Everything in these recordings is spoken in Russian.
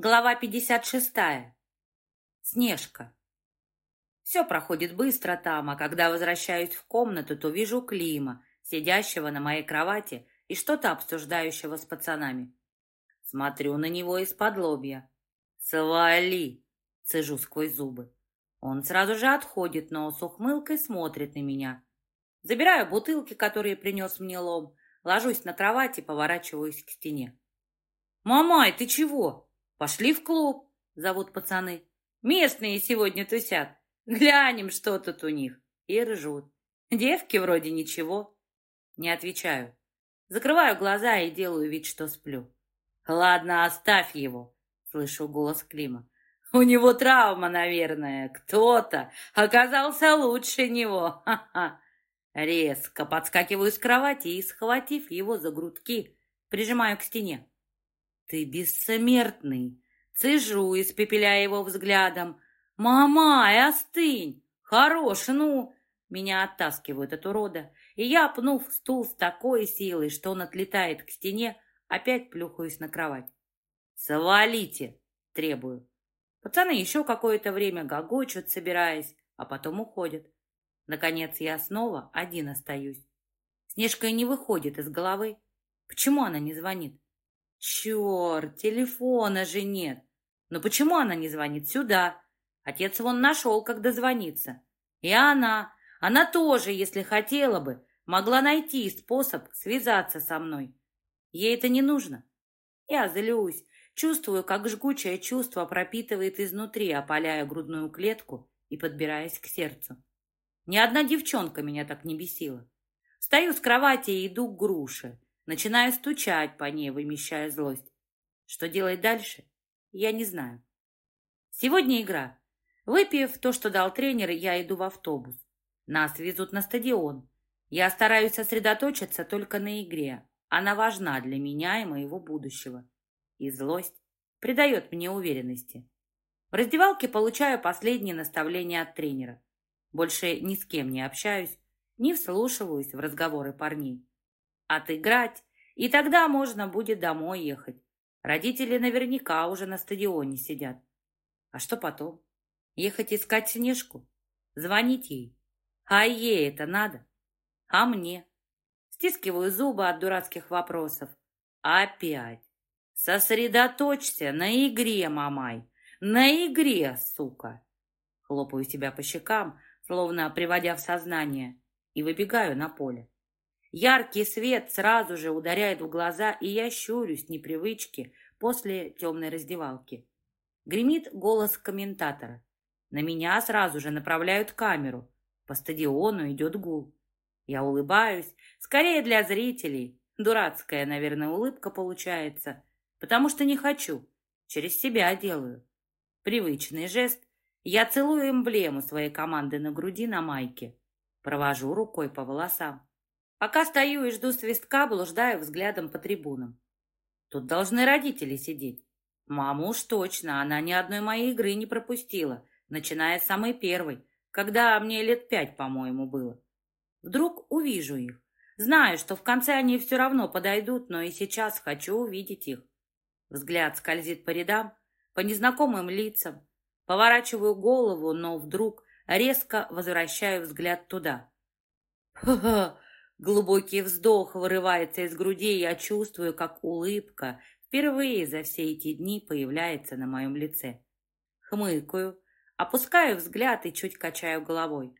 Глава 56. Снежка. Все проходит быстро там, а когда возвращаюсь в комнату, то вижу Клима, сидящего на моей кровати и что-то обсуждающего с пацанами. Смотрю на него из-под лобья. «Свали!» — цежу сквозь зубы. Он сразу же отходит, но с ухмылкой смотрит на меня. Забираю бутылки, которые принес мне лом, ложусь на кровать и поворачиваюсь к стене. «Мамай, ты чего?» Пошли в клуб, зовут пацаны. Местные сегодня тусят. Глянем, что тут у них. И ржут. Девки вроде ничего. Не отвечаю. Закрываю глаза и делаю вид, что сплю. Ладно, оставь его, слышу голос Клима. У него травма, наверное. Кто-то оказался лучше него. Резко подскакиваю с кровати и, схватив его за грудки, прижимаю к стене. «Ты бессмертный!» Цежу, испепеляя его взглядом. «Мамай, остынь! Хорош, ну!» Меня оттаскивают от урода, и я, пнув стул с такой силой, что он отлетает к стене, опять плюхаюсь на кровать. «Свалите!» — требую. Пацаны еще какое-то время гогочут, собираясь, а потом уходят. Наконец я снова один остаюсь. Снежка не выходит из головы. Почему она не звонит? Черт, телефона же нет. Но почему она не звонит сюда? Отец вон нашел, как дозвониться. И она, она тоже, если хотела бы, могла найти способ связаться со мной. Ей это не нужно. Я злюсь, чувствую, как жгучее чувство пропитывает изнутри, опаляя грудную клетку и подбираясь к сердцу. Ни одна девчонка меня так не бесила. Встаю с кровати и иду к груше. Начинаю стучать по ней, вымещая злость. Что делать дальше, я не знаю. Сегодня игра. Выпив то, что дал тренер, я иду в автобус. Нас везут на стадион. Я стараюсь сосредоточиться только на игре. Она важна для меня и моего будущего. И злость придает мне уверенности. В раздевалке получаю последние наставления от тренера. Больше ни с кем не общаюсь, не вслушиваюсь в разговоры парней отыграть, и тогда можно будет домой ехать. Родители наверняка уже на стадионе сидят. А что потом? Ехать искать Снежку? Звонить ей? А ей это надо? А мне? Стискиваю зубы от дурацких вопросов. Опять. Сосредоточься на игре, мамай. На игре, сука. Хлопаю себя по щекам, словно приводя в сознание, и выбегаю на поле. Яркий свет сразу же ударяет в глаза, и я щурюсь непривычки после темной раздевалки. Гремит голос комментатора. На меня сразу же направляют камеру. По стадиону идет гул. Я улыбаюсь, скорее для зрителей. Дурацкая, наверное, улыбка получается, потому что не хочу. Через себя делаю. Привычный жест. Я целую эмблему своей команды на груди на майке. Провожу рукой по волосам. Пока стою и жду свистка, блуждаю взглядом по трибунам. Тут должны родители сидеть. Мама уж точно, она ни одной моей игры не пропустила, начиная с самой первой, когда мне лет пять, по-моему, было. Вдруг увижу их. Знаю, что в конце они все равно подойдут, но и сейчас хочу увидеть их. Взгляд скользит по рядам, по незнакомым лицам. Поворачиваю голову, но вдруг резко возвращаю взгляд туда. «Ха-ха!» Глубокий вздох вырывается из груди, и я чувствую, как улыбка впервые за все эти дни появляется на моем лице. Хмыкаю, опускаю взгляд и чуть качаю головой.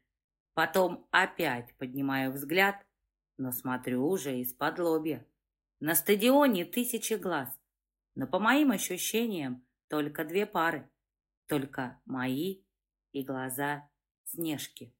Потом опять поднимаю взгляд, но смотрю уже из-под лобья. На стадионе тысячи глаз, но по моим ощущениям только две пары, только мои и глаза Снежки.